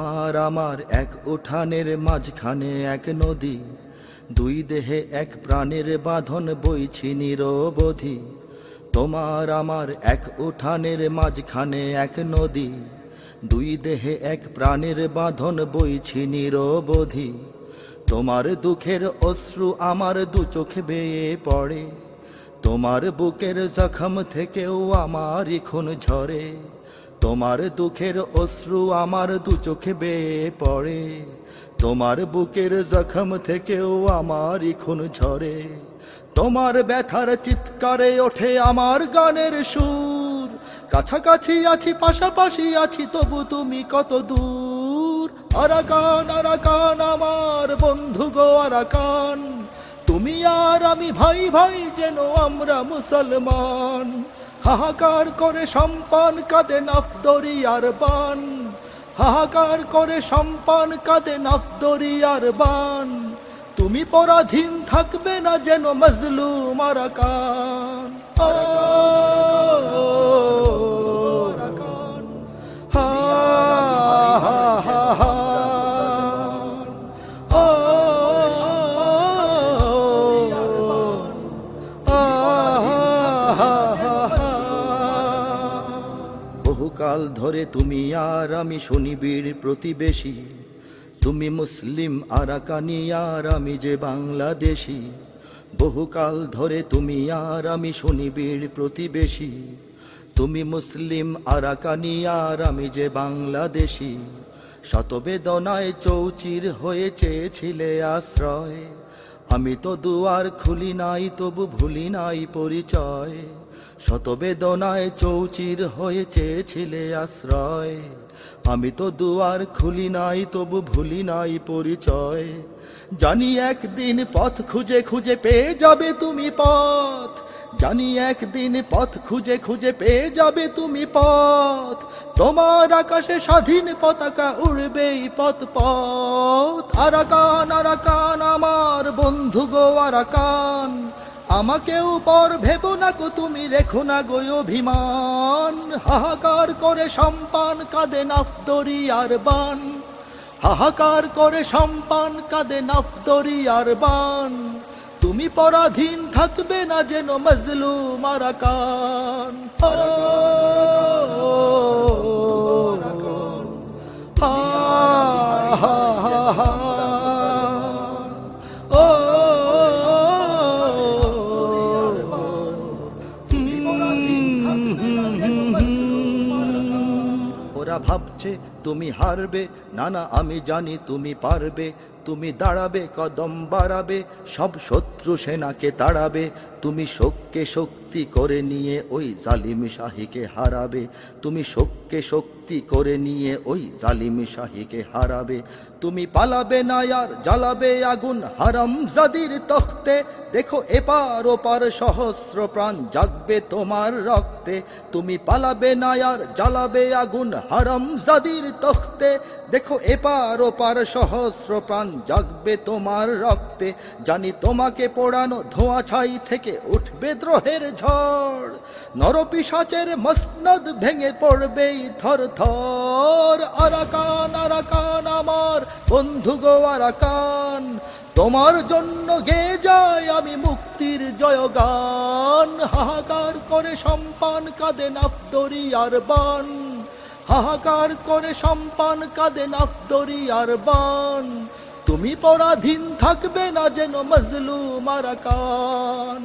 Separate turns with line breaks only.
আমার এক উঠানের মাঝখানে এক নদী। দুই দেহে এক প্রাণের বাঁধন বইছি নিরবধি। তোমার আমার এক উঠানের মাঝখানে এক নদী। দুই দেহে এক প্রাণের বাঁধন বইছি নিরবধি। তোমার দুঃখের অশ্রু আমার দু চোখে বেয়ে পড়ে। তোমার বুকের জখম থেকেও আমার খুন ঝরে। তোমার দুঃখের অশ্রু আমার দু চোখে বেয়ে পড়ে। তোমার বুকের জখম থেকেও আমার খুন ঝরে। তোমার ব্যথার চিৎকারে ওঠে আমার গানের সুর। কাছাকাছি আছি, পাশাপাশি আছি, তবু তুমি কত দূর। আরাকান আরাকান, আমার বন্ধু গো, আরাকান। তুমি আর আমি ভাই ভাই, যেন আমরা মুসলমান। হাহাকার করে সম্পান কাঁদে আর বান। হাহাকার করে সম্পান কাঁদে আর বান। তুমি পরাধীন থাকবে না যেন মজলু মারাকান বহুকাল ধরে তুমি আর আমি শুনিবির প্রতিবেশী। তুমি মুসলিম আরাকানি আর আমি যে বাংলাদেশি। বহুকাল ধরে তুমি আর আমি শুনিবির প্রতিবেশী। তুমি মুসলিম আরাকানি আর আমি যে বাংলাদেশি। শতবেদনায় চৌচির হয়ে চেয়েছিলে আশ্রয়। আমি তো দুয়ার খুলি নাই, তবু ভুলি নাই পরিচয়। শতবেদনায় চৌচির হয়ে চেয়েছিলে আশ্রয়। আমি তো দুয়ার খুলি নাই, তবু ভুলি নাই পরিচয়। জানি একদিন পথ খুঁজে খুঁজে পেয়ে যাবে তুমি পথ। জানি একদিন পথ খুঁজে খুঁজে পেয়ে যাবে তুমি পথ। তোমার আকাশে স্বাধীন পতাকা উড়বেই পথ পথ। আর আরাকান আরাকান, আমার বন্ধু গো, আরাকান। আমাকেও পর ভেবো না গো, তুমি রেখো না গো অভিমান। হাহাকার করে সম্পান, কাঁদে নাফদরি আর বান। হাহাকার করে সম্পান, কাঁদে নাফদরি আর বান। তুমি পরাধীন থাকবে না যেন মজলু মারাকান ভাবছে তুমি হারবে। না না, আমি জানি তুমি পারবে। তুমি দাঁড়াবে, কদম বাড়াবে। সব শত্রু সেনাকে তাড়াবে। তুমি শোককে শক্তি করে নিয়ে ওই জালিম শাহীকে হারাবে। তুমি শোককে শক্তি করে নিয়ে ওই জালিম শাহীকে হারাবে। তুমি পালাবে না, আর জ্বালাবে আগুন হারাম জাদির তখতে। দেখো, এপার ওপার সহস্র প্রাণ জাগবে তোমার রক্তে। তুমি পালাবে না, আর জ্বালাবে আগুন হারাম জাদির তখতে দেখো এপার ওপার সহস্র প্রাণ জাগবে তোমার রক্তে। জানি তোমাকে পোড়ানো ধোঁয়া ছাই থেকে উঠবে দ্রোহের ঝড়। নরপিসাচের মসনদ ভেঙে পড়বেই থর থর। আরাকান আরাকান আমার বন্ধু গো, আরাকান। তোমার জন্য গে যায় আমি মুক্তির জয়গান। হাহাকার করে সম্পান কাঁদে নাফদরি আর বান। হাহাকার করে সম্পান কাঁদে নাফদরি আর বান। তুমি পরাধীন থাকবে না যেন মজলু মারাকান